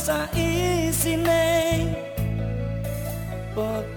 sa isinay Pag